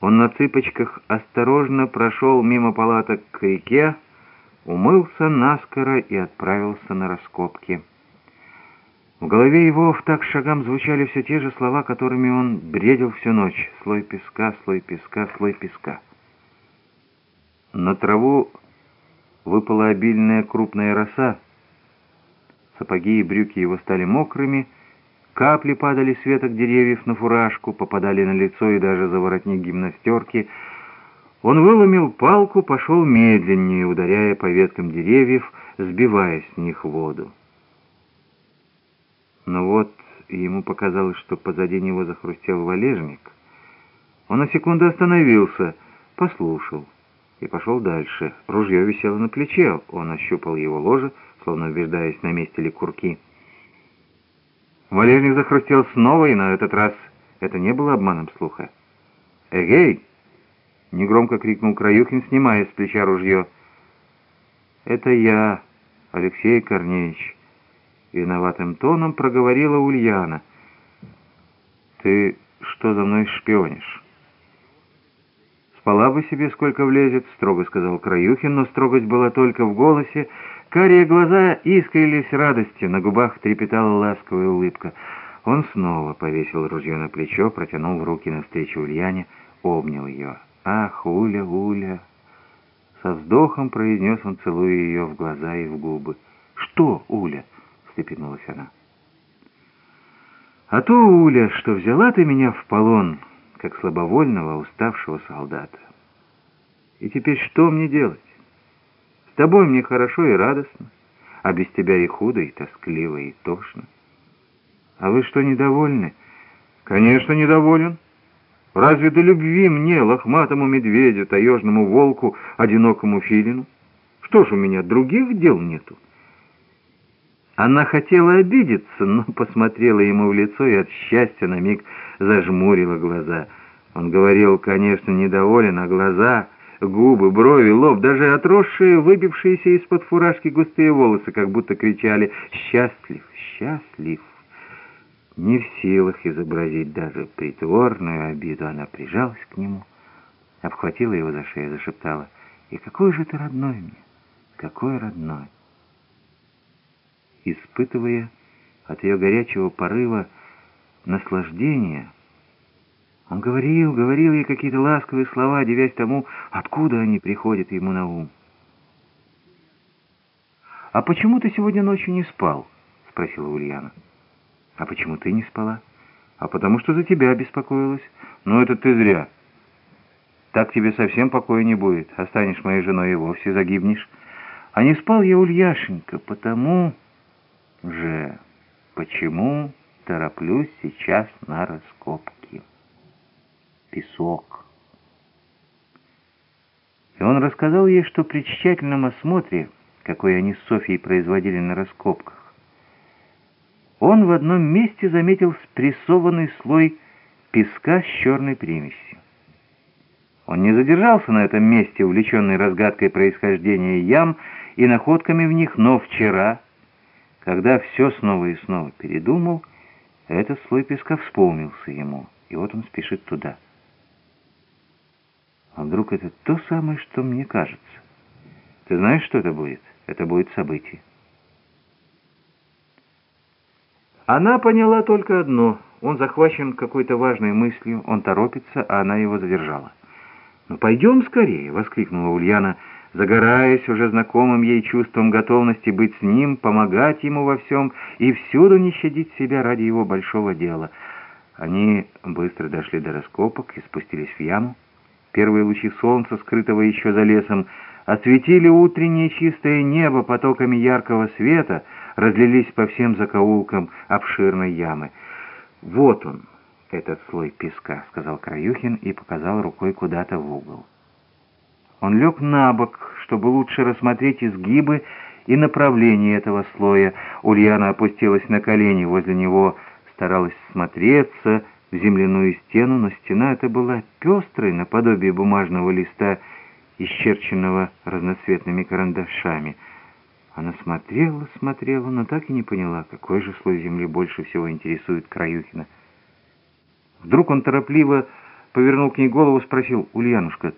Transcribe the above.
Он на цыпочках осторожно прошел мимо палаток к реке, умылся наскоро и отправился на раскопки. В голове его в так шагам звучали все те же слова, которыми он бредил всю ночь. Слой песка, слой песка, слой песка. На траву выпала обильная крупная роса. Сапоги и брюки его стали мокрыми, капли падали с веток деревьев на фуражку, попадали на лицо и даже за воротник гимнастерки. Он выломил палку, пошел медленнее, ударяя по веткам деревьев, сбивая с них воду. Но вот ему показалось, что позади него захрустел валежник. Он на секунду остановился, послушал и пошел дальше. Ружье висело на плече, он ощупал его ложе, словно убеждаясь, на месте ли курки. Валежник захрустел снова, и на этот раз это не было обманом слуха. «Эгей!» — негромко крикнул Краюхин, снимая с плеча ружье. «Это я, Алексей Корнеевич». Виноватым тоном проговорила Ульяна. «Ты что за мной шпионишь?» «Спала бы себе, сколько влезет», — строго сказал Краюхин, но строгость была только в голосе. Карие глаза искрились радостью, на губах трепетала ласковая улыбка. Он снова повесил ружье на плечо, протянул руки навстречу Ульяне, обнял ее. «Ах, Уля, Уля!» Со вздохом произнес он, целуя ее в глаза и в губы. «Что, Уля?» встрепенулась она. «А то, Уля, что взяла ты меня в полон, как слабовольного, уставшего солдата. И теперь что мне делать? Тобой мне хорошо и радостно, а без тебя и худо, и тоскливо, и тошно. А вы что, недовольны? Конечно, недоволен. Разве до любви мне, лохматому медведю, таежному волку, одинокому филину? Что ж, у меня других дел нету? Она хотела обидеться, но посмотрела ему в лицо и от счастья на миг зажмурила глаза. Он говорил, конечно, недоволен, а глаза, губы, брови, лоб, даже отросшие, выбившиеся из-под фуражки густые волосы, как будто кричали «Счастлив! Счастлив!». Не в силах изобразить даже притворную обиду, она прижалась к нему, обхватила его за шею, зашептала «И какой же ты родной мне! Какой родной!» испытывая от ее горячего порыва наслаждение. Он говорил, говорил ей какие-то ласковые слова, девясь тому, откуда они приходят ему на ум. «А почему ты сегодня ночью не спал?» — спросила Ульяна. «А почему ты не спала?» «А потому что за тебя беспокоилась». «Ну, это ты зря. Так тебе совсем покоя не будет. Останешь моей женой и вовсе загибнешь». «А не спал я, Ульяшенька, потому...» же, почему тороплюсь сейчас на раскопки. Песок. И он рассказал ей, что при тщательном осмотре, какой они с Софьей производили на раскопках, он в одном месте заметил спрессованный слой песка с черной примесью. Он не задержался на этом месте, увлеченный разгадкой происхождения ям и находками в них, но вчера когда все снова и снова передумал, этот слой песка вспомнился ему, и вот он спешит туда. А вдруг это то самое, что мне кажется? Ты знаешь, что это будет? Это будет событие. Она поняла только одно. Он захвачен какой-то важной мыслью, он торопится, а она его задержала. «Ну, пойдем скорее!» — воскликнула Ульяна, — загораясь уже знакомым ей чувством готовности быть с ним, помогать ему во всем и всюду не щадить себя ради его большого дела. Они быстро дошли до раскопок и спустились в яму. Первые лучи солнца, скрытого еще за лесом, осветили утреннее чистое небо потоками яркого света, разлились по всем закоулкам обширной ямы. «Вот он, этот слой песка», — сказал Краюхин и показал рукой куда-то в угол. Он лег на бок, чтобы лучше рассмотреть изгибы и направление этого слоя. Ульяна опустилась на колени возле него, старалась смотреться земляную стену, но стена эта была пестрой, наподобие бумажного листа, исчерченного разноцветными карандашами. Она смотрела, смотрела, но так и не поняла, какой же слой земли больше всего интересует Краюхина. Вдруг он торопливо повернул к ней голову, спросил, «Ульянушка,